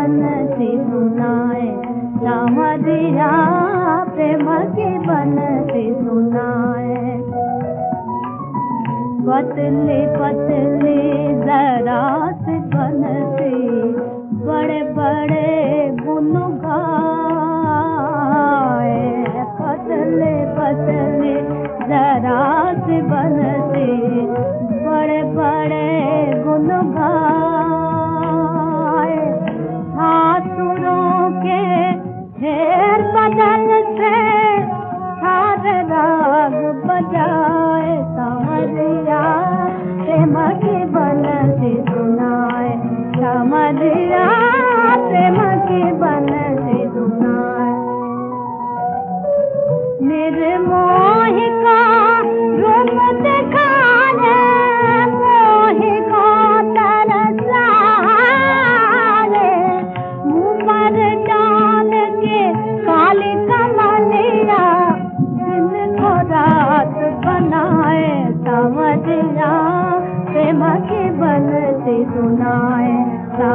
बन सुनाए दिया प्रेम के बनसी सुनाए पतले पतले दर सजया बन से दुनार